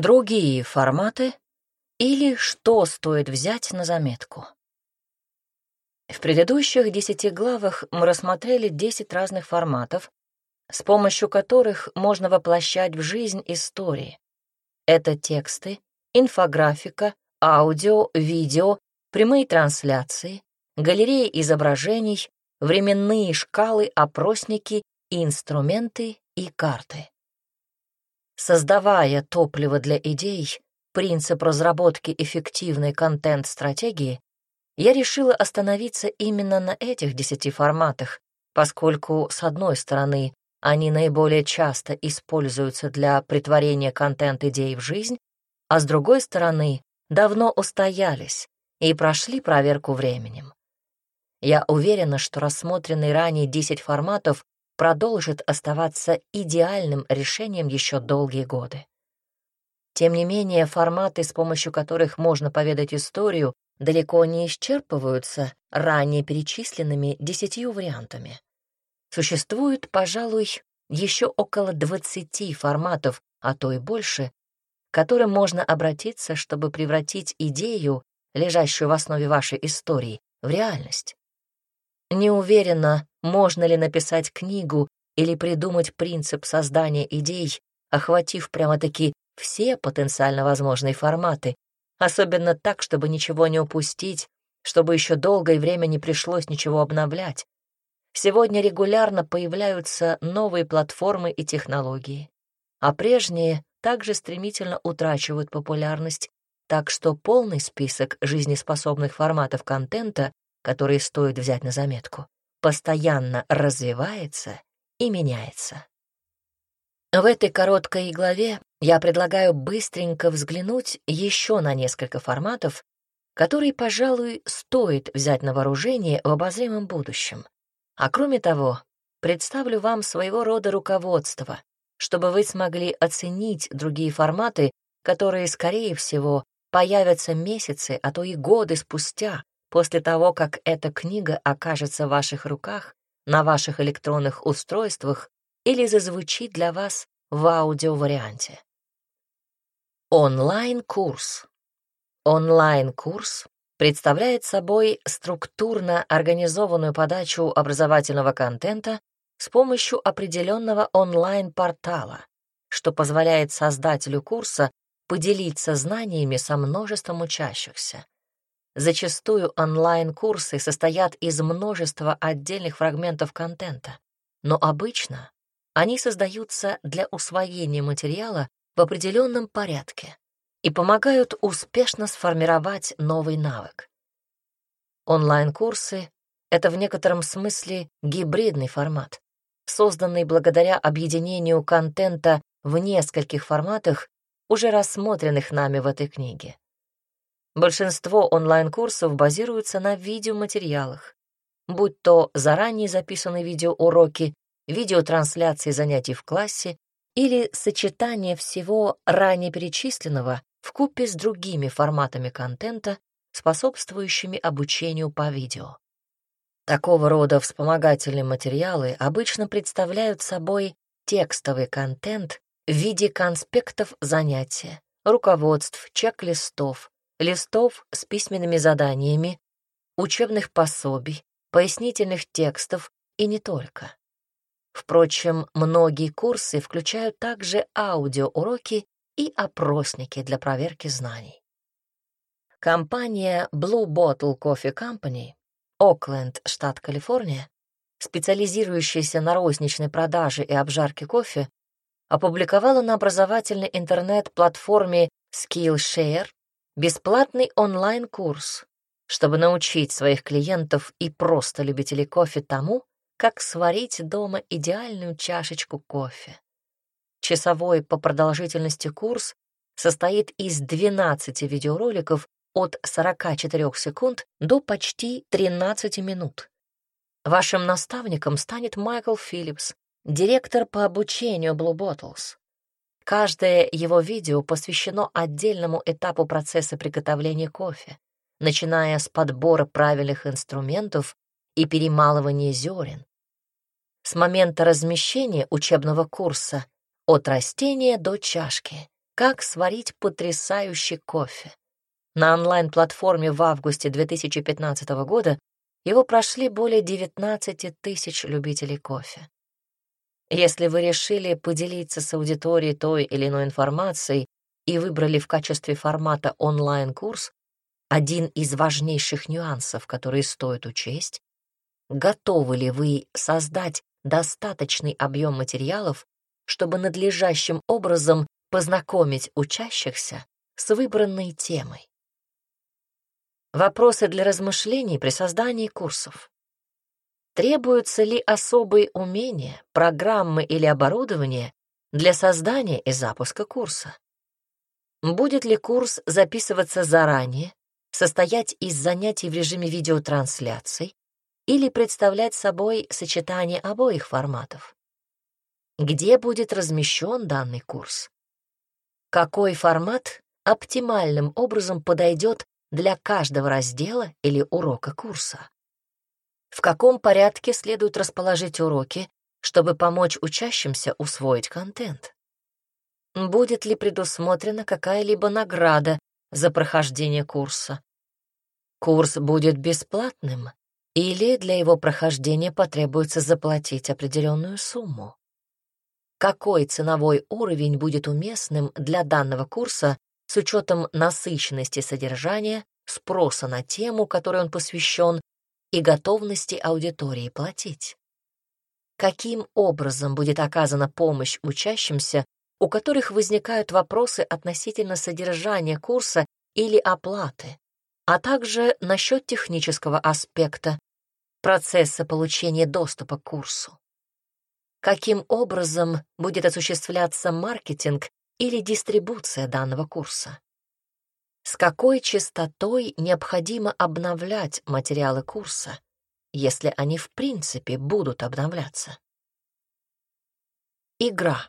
другие форматы или что стоит взять на заметку. В предыдущих десяти главах мы рассмотрели десять разных форматов, с помощью которых можно воплощать в жизнь истории. Это тексты, инфографика, аудио, видео, прямые трансляции, галереи изображений, временные шкалы, опросники, инструменты и карты. Создавая топливо для идей, принцип разработки эффективной контент-стратегии, я решила остановиться именно на этих десяти форматах, поскольку, с одной стороны, они наиболее часто используются для притворения контент-идей в жизнь, а с другой стороны, давно устоялись и прошли проверку временем. Я уверена, что рассмотренные ранее 10 форматов продолжат оставаться идеальным решением еще долгие годы. Тем не менее, форматы, с помощью которых можно поведать историю, далеко не исчерпываются ранее перечисленными десятью вариантами. Существует, пожалуй, еще около 20 форматов, а то и больше, к которым можно обратиться, чтобы превратить идею, лежащую в основе вашей истории, в реальность. Не уверена, можно ли написать книгу или придумать принцип создания идей, охватив прямо-таки все потенциально возможные форматы, особенно так, чтобы ничего не упустить, чтобы еще долгое время не пришлось ничего обновлять. Сегодня регулярно появляются новые платформы и технологии, а прежние также стремительно утрачивают популярность, так что полный список жизнеспособных форматов контента которые стоит взять на заметку, постоянно развивается и меняется. В этой короткой главе я предлагаю быстренько взглянуть еще на несколько форматов, которые, пожалуй, стоит взять на вооружение в обозримом будущем. А кроме того, представлю вам своего рода руководство, чтобы вы смогли оценить другие форматы, которые, скорее всего, появятся месяцы, а то и годы спустя, после того, как эта книга окажется в ваших руках, на ваших электронных устройствах или зазвучит для вас в аудиоварианте. Онлайн-курс. Онлайн-курс представляет собой структурно организованную подачу образовательного контента с помощью определенного онлайн-портала, что позволяет создателю курса поделиться знаниями со множеством учащихся. Зачастую онлайн-курсы состоят из множества отдельных фрагментов контента, но обычно они создаются для усвоения материала в определенном порядке и помогают успешно сформировать новый навык. Онлайн-курсы — это в некотором смысле гибридный формат, созданный благодаря объединению контента в нескольких форматах, уже рассмотренных нами в этой книге. Большинство онлайн-курсов базируются на видеоматериалах, будь то заранее записанные видеоуроки, видеотрансляции занятий в классе или сочетание всего ранее перечисленного в купе с другими форматами контента, способствующими обучению по видео. Такого рода вспомогательные материалы обычно представляют собой текстовый контент в виде конспектов занятия, руководств, чек-листов, листов с письменными заданиями, учебных пособий, пояснительных текстов и не только. Впрочем, многие курсы включают также аудиоуроки и опросники для проверки знаний. Компания Blue Bottle Coffee Company, Окленд, штат Калифорния, специализирующаяся на розничной продаже и обжарке кофе, опубликовала на образовательной интернет-платформе Skillshare Бесплатный онлайн-курс, чтобы научить своих клиентов и просто любителей кофе тому, как сварить дома идеальную чашечку кофе. Часовой по продолжительности курс состоит из 12 видеороликов от 44 секунд до почти 13 минут. Вашим наставником станет Майкл Филлипс, директор по обучению Blue Bottles. Каждое его видео посвящено отдельному этапу процесса приготовления кофе, начиная с подбора правильных инструментов и перемалывания зерен. С момента размещения учебного курса от растения до чашки как сварить потрясающий кофе. На онлайн-платформе в августе 2015 года его прошли более 19 тысяч любителей кофе. Если вы решили поделиться с аудиторией той или иной информацией и выбрали в качестве формата онлайн-курс, один из важнейших нюансов, которые стоит учесть, готовы ли вы создать достаточный объем материалов, чтобы надлежащим образом познакомить учащихся с выбранной темой. Вопросы для размышлений при создании курсов. Требуются ли особые умения, программы или оборудование для создания и запуска курса? Будет ли курс записываться заранее, состоять из занятий в режиме видеотрансляций или представлять собой сочетание обоих форматов? Где будет размещен данный курс? Какой формат оптимальным образом подойдет для каждого раздела или урока курса? В каком порядке следует расположить уроки, чтобы помочь учащимся усвоить контент? Будет ли предусмотрена какая-либо награда за прохождение курса? Курс будет бесплатным или для его прохождения потребуется заплатить определенную сумму? Какой ценовой уровень будет уместным для данного курса с учетом насыщенности содержания, спроса на тему, которой он посвящен, и готовности аудитории платить? Каким образом будет оказана помощь учащимся у которых возникают вопросы относительно содержания курса или оплаты, а также насчет технического аспекта процесса получения доступа к курсу. Каким образом будет осуществляться маркетинг или дистрибуция данного курса? С какой частотой необходимо обновлять материалы курса, если они в принципе будут обновляться? Игра.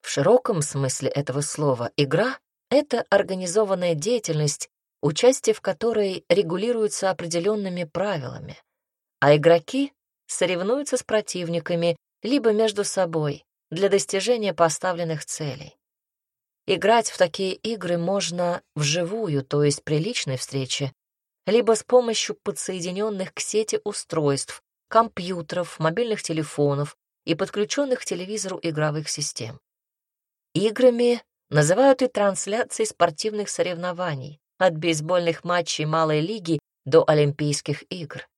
В широком смысле этого слова игра — это организованная деятельность, участие в которой регулируется определенными правилами, а игроки соревнуются с противниками либо между собой для достижения поставленных целей. Играть в такие игры можно вживую, то есть при личной встрече, либо с помощью подсоединенных к сети устройств, компьютеров, мобильных телефонов и подключенных к телевизору игровых систем. Играми называют и трансляции спортивных соревнований, от бейсбольных матчей малой лиги до Олимпийских игр.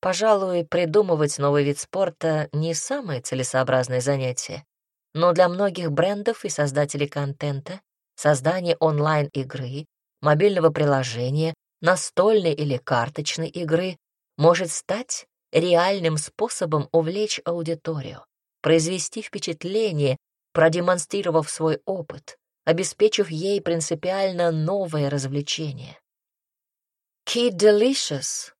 Пожалуй, придумывать новый вид спорта не самое целесообразное занятие, но для многих брендов и создателей контента создание онлайн-игры, мобильного приложения, настольной или карточной игры может стать реальным способом увлечь аудиторию, произвести впечатление продемонстрировав свой опыт, обеспечив ей принципиально новое развлечение. Kid Delicious,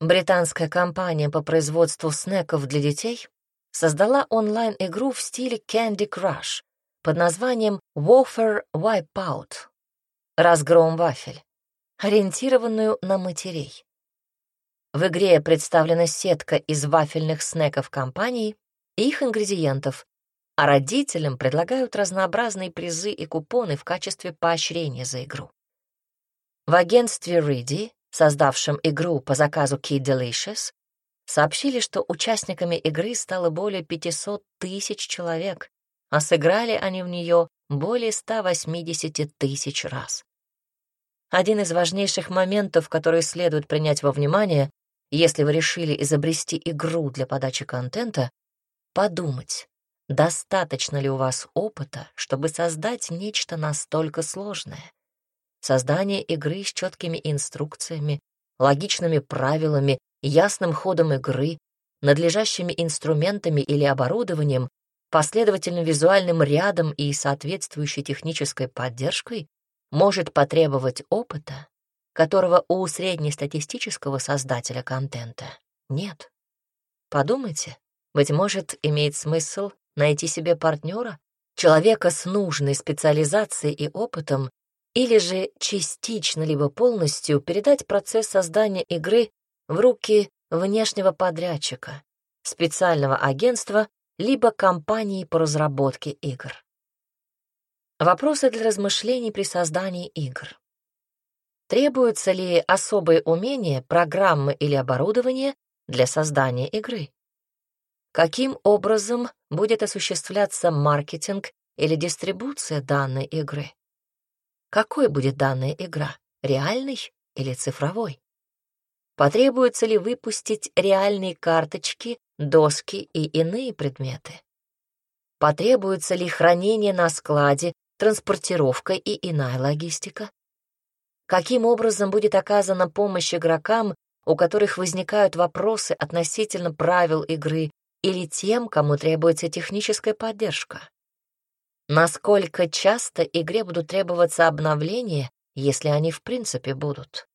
британская компания по производству снеков для детей, создала онлайн-игру в стиле Candy Crush под названием Wafer Wipeout — разгром вафель, ориентированную на матерей. В игре представлена сетка из вафельных снеков компании и их ингредиентов, а родителям предлагают разнообразные призы и купоны в качестве поощрения за игру. В агентстве Ready, создавшем игру по заказу Kid Delicious, сообщили, что участниками игры стало более 500 тысяч человек, а сыграли они в нее более 180 тысяч раз. Один из важнейших моментов, который следует принять во внимание, если вы решили изобрести игру для подачи контента, подумать, Достаточно ли у вас опыта, чтобы создать нечто настолько сложное? Создание игры с четкими инструкциями, логичными правилами, ясным ходом игры, надлежащими инструментами или оборудованием, последовательным визуальным рядом и соответствующей технической поддержкой может потребовать опыта, которого у среднестатистического создателя контента нет. Подумайте, быть может, имеет смысл найти себе партнера, человека с нужной специализацией и опытом, или же частично либо полностью передать процесс создания игры в руки внешнего подрядчика, специального агентства либо компании по разработке игр. Вопросы для размышлений при создании игр. Требуются ли особые умения, программы или оборудование для создания игры? Каким образом будет осуществляться маркетинг или дистрибуция данной игры? Какой будет данная игра, реальный или цифровой? Потребуется ли выпустить реальные карточки, доски и иные предметы? Потребуется ли хранение на складе, транспортировка и иная логистика? Каким образом будет оказана помощь игрокам, у которых возникают вопросы относительно правил игры или тем, кому требуется техническая поддержка? Насколько часто игре будут требоваться обновления, если они в принципе будут?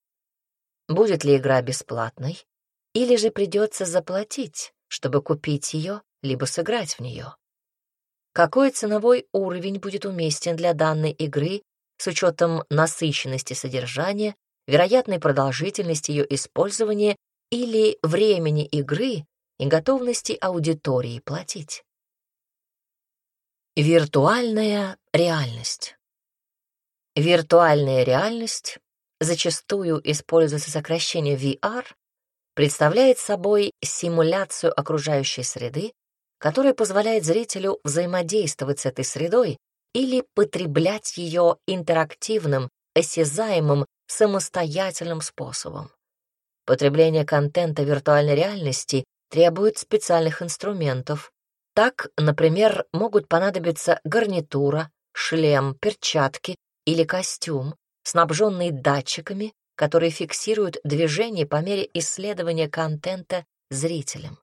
Будет ли игра бесплатной, или же придется заплатить, чтобы купить ее, либо сыграть в нее? Какой ценовой уровень будет уместен для данной игры с учетом насыщенности содержания, вероятной продолжительности ее использования или времени игры и готовности аудитории платить? Виртуальная реальность. Виртуальная реальность зачастую используется сокращение VR, представляет собой симуляцию окружающей среды, которая позволяет зрителю взаимодействовать с этой средой или потреблять ее интерактивным, осязаемым, самостоятельным способом. Потребление контента виртуальной реальности требует специальных инструментов. Так, например, могут понадобиться гарнитура, шлем, перчатки или костюм, снабженные датчиками, которые фиксируют движение по мере исследования контента зрителем.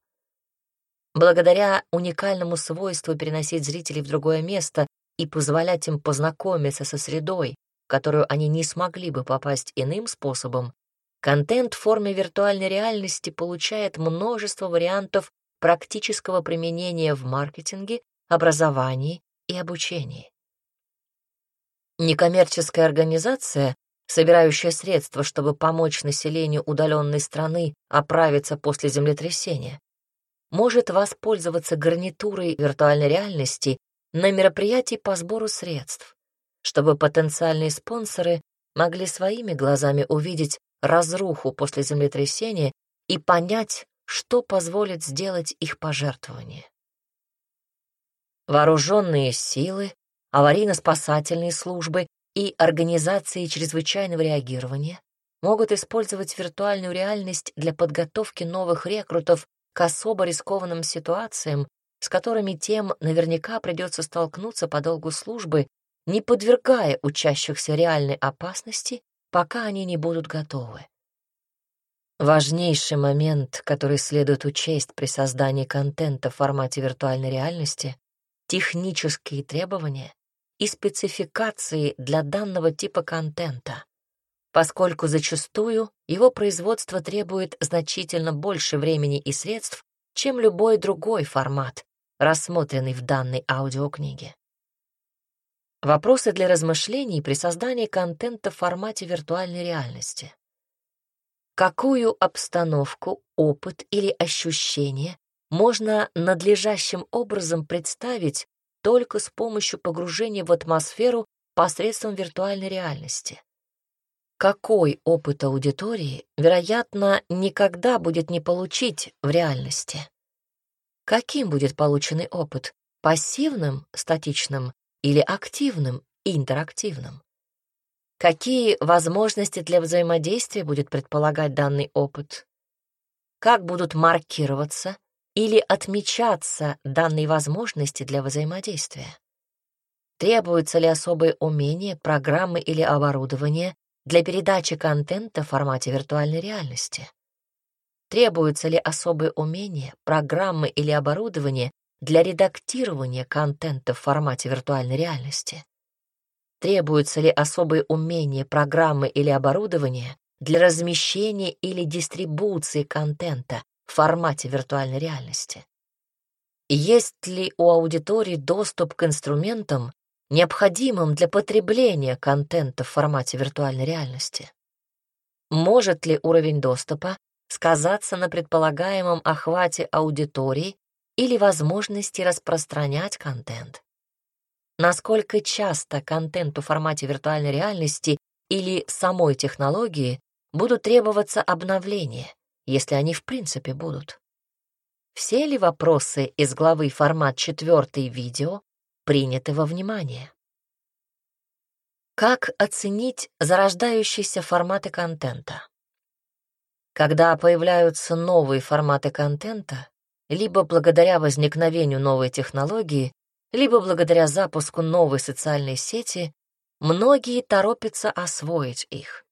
Благодаря уникальному свойству переносить зрителей в другое место и позволять им познакомиться со средой, в которую они не смогли бы попасть иным способом, контент в форме виртуальной реальности получает множество вариантов практического применения в маркетинге, образовании и обучении. Некоммерческая организация, собирающая средства, чтобы помочь населению удаленной страны оправиться после землетрясения, может воспользоваться гарнитурой виртуальной реальности на мероприятии по сбору средств, чтобы потенциальные спонсоры могли своими глазами увидеть разруху после землетрясения и понять, что позволит сделать их пожертвование. Вооруженные силы аварийно-спасательные службы и организации чрезвычайного реагирования могут использовать виртуальную реальность для подготовки новых рекрутов к особо рискованным ситуациям, с которыми тем наверняка придется столкнуться по долгу службы, не подвергая учащихся реальной опасности, пока они не будут готовы. Важнейший момент, который следует учесть при создании контента в формате виртуальной реальности — технические требования и спецификации для данного типа контента, поскольку зачастую его производство требует значительно больше времени и средств, чем любой другой формат, рассмотренный в данной аудиокниге. Вопросы для размышлений при создании контента в формате виртуальной реальности. Какую обстановку, опыт или ощущение можно надлежащим образом представить только с помощью погружения в атмосферу посредством виртуальной реальности. Какой опыт аудитории, вероятно, никогда будет не получить в реальности? Каким будет полученный опыт? Пассивным, статичным или активным, интерактивным? Какие возможности для взаимодействия будет предполагать данный опыт? Как будут маркироваться или отмечаться данные возможности для взаимодействия? Требуются ли особые умения, программы или оборудование для передачи контента в формате виртуальной реальности? Требуются ли особые умения, программы или оборудование для редактирования контента в формате виртуальной реальности? Требуются ли особые умения, программы или оборудование для размещения или дистрибуции контента в формате виртуальной реальности. Есть ли у аудитории доступ к инструментам, необходимым для потребления контента в формате виртуальной реальности? Может ли уровень доступа сказаться на предполагаемом охвате аудитории или возможности распространять контент? насколько часто контенту в формате виртуальной реальности или самой технологии будут требоваться обновления, если они в принципе будут. Все ли вопросы из главы формат 4 видео приняты во внимание? Как оценить зарождающиеся форматы контента? Когда появляются новые форматы контента, либо благодаря возникновению новой технологии, либо благодаря запуску новой социальной сети, многие торопятся освоить их.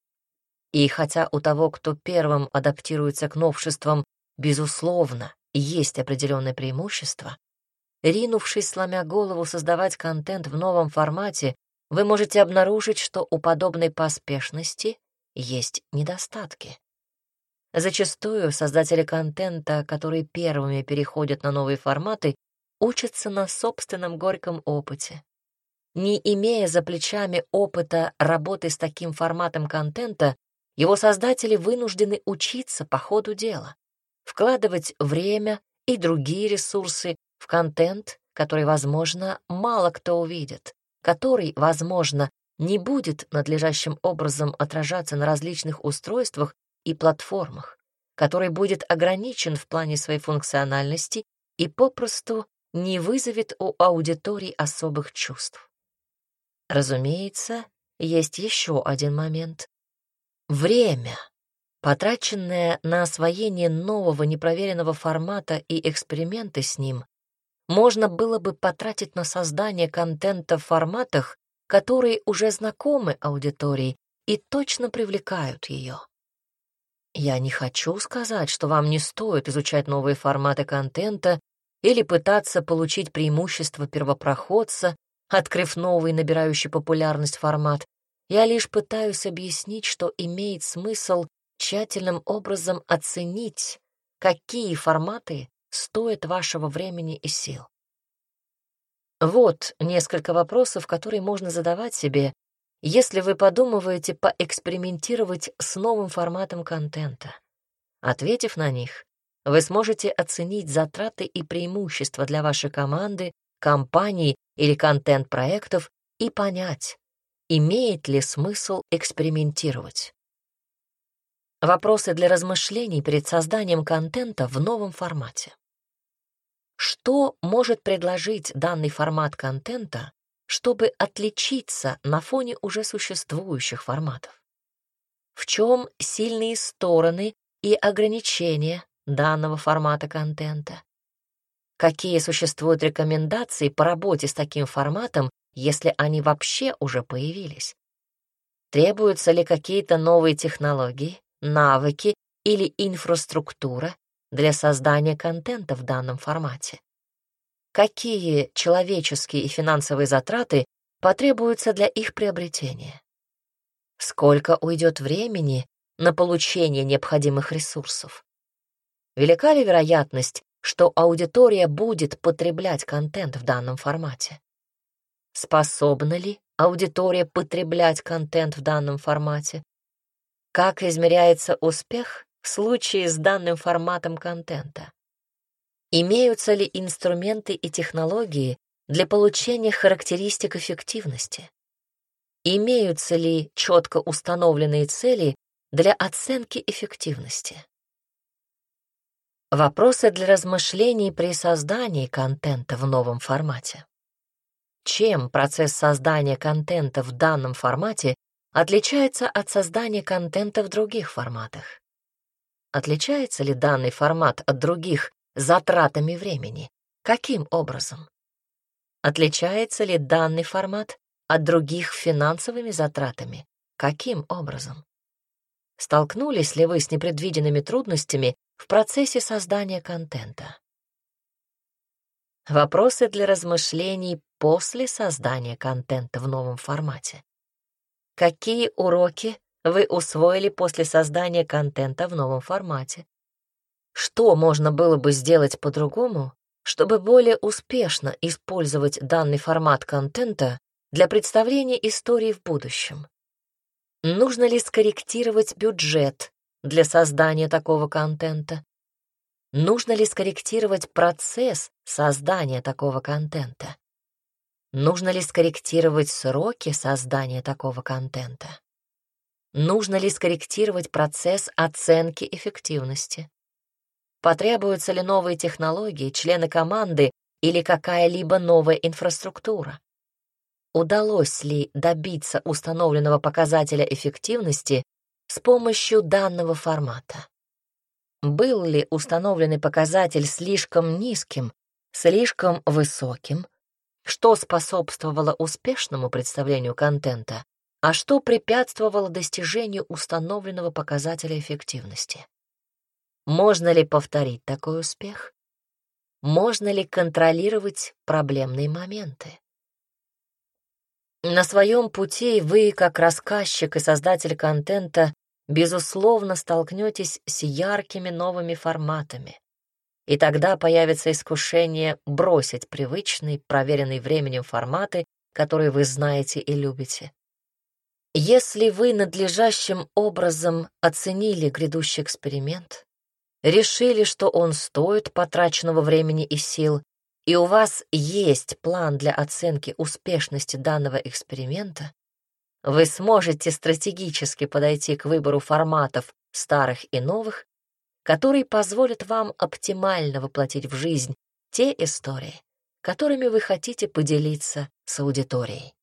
И хотя у того, кто первым адаптируется к новшествам, безусловно, есть определенное преимущество, ринувшись, сломя голову, создавать контент в новом формате, вы можете обнаружить, что у подобной поспешности есть недостатки. Зачастую создатели контента, которые первыми переходят на новые форматы, учатся на собственном горьком опыте. Не имея за плечами опыта работы с таким форматом контента, его создатели вынуждены учиться по ходу дела, вкладывать время и другие ресурсы в контент, который, возможно, мало кто увидит, который, возможно, не будет надлежащим образом отражаться на различных устройствах и платформах, который будет ограничен в плане своей функциональности и попросту не вызовет у аудитории особых чувств. Разумеется, есть еще один момент. Время, потраченное на освоение нового непроверенного формата и эксперименты с ним, можно было бы потратить на создание контента в форматах, которые уже знакомы аудитории и точно привлекают ее. Я не хочу сказать, что вам не стоит изучать новые форматы контента или пытаться получить преимущество первопроходца, открыв новый набирающий популярность формат. Я лишь пытаюсь объяснить, что имеет смысл тщательным образом оценить, какие форматы стоит вашего времени и сил. Вот несколько вопросов, которые можно задавать себе, если вы подумываете поэкспериментировать с новым форматом контента. Ответив на них, вы сможете оценить затраты и преимущества для вашей команды, компании или контент-проектов и понять, имеет ли смысл экспериментировать. Вопросы для размышлений перед созданием контента в новом формате. Что может предложить данный формат контента, чтобы отличиться на фоне уже существующих форматов? В чем сильные стороны и ограничения данного формата контента? Какие существуют рекомендации по работе с таким форматом, если они вообще уже появились? Требуются ли какие-то новые технологии, навыки или инфраструктура для создания контента в данном формате? Какие человеческие и финансовые затраты потребуются для их приобретения? Сколько уйдет времени на получение необходимых ресурсов? Велика ли вероятность, что аудитория будет потреблять контент в данном формате? Способна ли аудитория потреблять контент в данном формате? Как измеряется успех в случае с данным форматом контента? Имеются ли инструменты и технологии для получения характеристик эффективности? Имеются ли четко установленные цели для оценки эффективности? Вопросы для размышлений при создании контента в новом формате. Чем процесс создания контента в данном формате отличается от создания контента в других форматах? Отличается ли данный формат от других затратами времени? Каким образом? Отличается ли данный формат от других финансовыми затратами? Каким образом? Столкнулись ли вы с непредвиденными трудностями в процессе создания контента? Вопросы для размышлений после создания контента в новом формате. Какие уроки вы усвоили после создания контента в новом формате? Что можно было бы сделать по-другому, чтобы более успешно использовать данный формат контента для представления истории в будущем? Нужно ли скорректировать бюджет для создания такого контента? Нужно ли скорректировать процесс создания такого контента? Нужно ли скорректировать сроки создания такого контента? Нужно ли скорректировать процесс оценки эффективности? Потребуются ли новые технологии, члены команды или какая-либо новая инфраструктура? Удалось ли добиться установленного показателя эффективности с помощью данного формата? Был ли установленный показатель слишком низким, слишком высоким, что способствовало успешному представлению контента, а что препятствовало достижению установленного показателя эффективности? Можно ли повторить такой успех? Можно ли контролировать проблемные моменты? На своем пути вы, как рассказчик и создатель контента, безусловно столкнетесь с яркими новыми форматами. И тогда появится искушение бросить привычные, проверенные временем форматы, которые вы знаете и любите. Если вы надлежащим образом оценили грядущий эксперимент, решили, что он стоит потраченного времени и сил, и у вас есть план для оценки успешности данного эксперимента, вы сможете стратегически подойти к выбору форматов старых и новых, которые позволят вам оптимально воплотить в жизнь те истории, которыми вы хотите поделиться с аудиторией.